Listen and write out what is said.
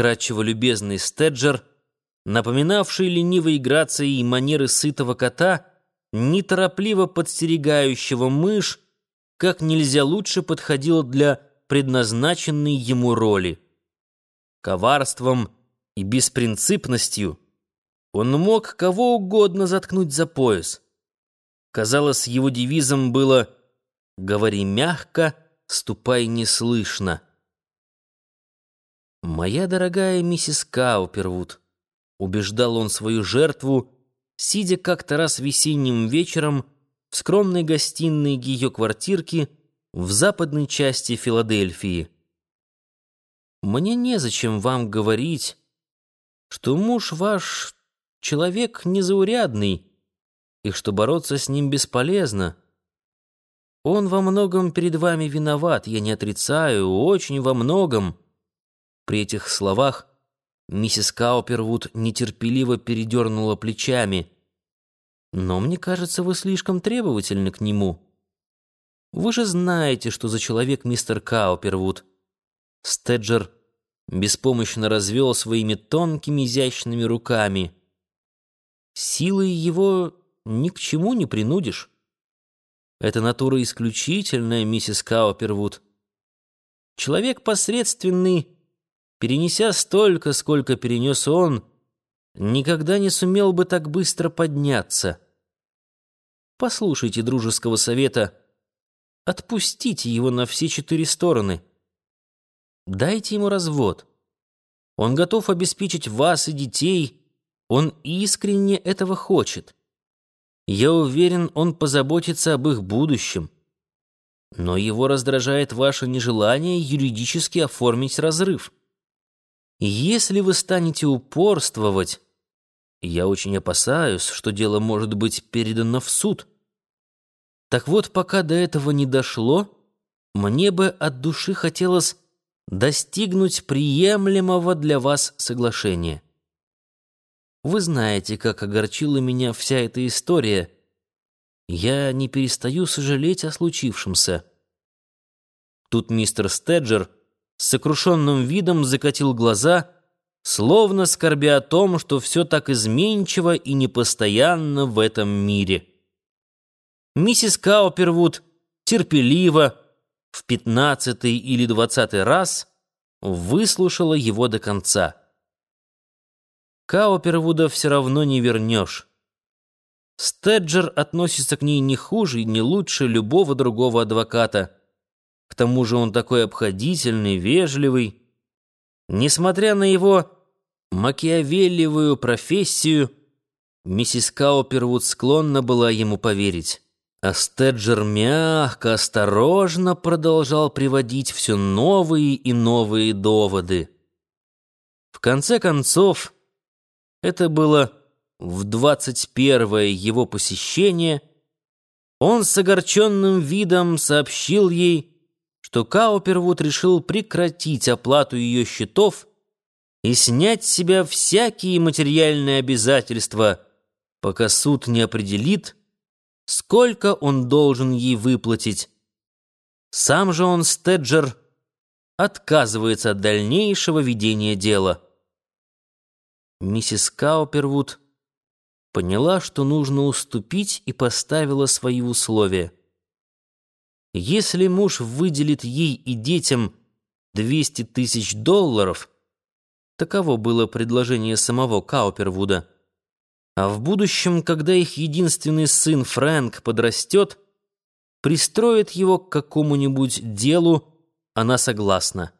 вкрадчиво любезный Стеджер, напоминавший ленивой грацией и манеры сытого кота, неторопливо подстерегающего мышь, как нельзя лучше подходил для предназначенной ему роли. Коварством и беспринципностью он мог кого угодно заткнуть за пояс. Казалось, его девизом было «Говори мягко, ступай неслышно». «Моя дорогая миссис Каупервуд», — убеждал он свою жертву, сидя как-то раз весенним вечером в скромной гостиной ее квартирки в западной части Филадельфии. «Мне незачем вам говорить, что муж ваш человек незаурядный, и что бороться с ним бесполезно. Он во многом перед вами виноват, я не отрицаю, очень во многом». При этих словах миссис Каупервуд нетерпеливо передернула плечами. «Но мне кажется, вы слишком требовательны к нему. Вы же знаете, что за человек мистер Каупервуд». Стеджер беспомощно развел своими тонкими изящными руками. «Силой его ни к чему не принудишь. Это натура исключительная, миссис Каупервуд. Человек посредственный» перенеся столько, сколько перенес он, никогда не сумел бы так быстро подняться. Послушайте дружеского совета, отпустите его на все четыре стороны. Дайте ему развод. Он готов обеспечить вас и детей, он искренне этого хочет. Я уверен, он позаботится об их будущем. Но его раздражает ваше нежелание юридически оформить разрыв. Если вы станете упорствовать, я очень опасаюсь, что дело может быть передано в суд. Так вот, пока до этого не дошло, мне бы от души хотелось достигнуть приемлемого для вас соглашения. Вы знаете, как огорчила меня вся эта история. Я не перестаю сожалеть о случившемся. Тут мистер Стеджер с сокрушенным видом закатил глаза, словно скорбя о том, что все так изменчиво и непостоянно в этом мире. Миссис Каупервуд терпеливо в пятнадцатый или двадцатый раз выслушала его до конца. Каупервуда все равно не вернешь. Стеджер относится к ней не хуже и не лучше любого другого адвоката — к тому же он такой обходительный, вежливый. Несмотря на его макиавелливую профессию, миссис Каупервуд склонна была ему поверить. А Стеджер мягко, осторожно продолжал приводить все новые и новые доводы. В конце концов, это было в двадцать первое его посещение, он с огорченным видом сообщил ей, что Каупервуд решил прекратить оплату ее счетов и снять с себя всякие материальные обязательства, пока суд не определит, сколько он должен ей выплатить. Сам же он, Стеджер, отказывается от дальнейшего ведения дела. Миссис Каупервуд поняла, что нужно уступить и поставила свои условия. Если муж выделит ей и детям 200 тысяч долларов, таково было предложение самого Каупервуда, а в будущем, когда их единственный сын Фрэнк подрастет, пристроит его к какому-нибудь делу, она согласна.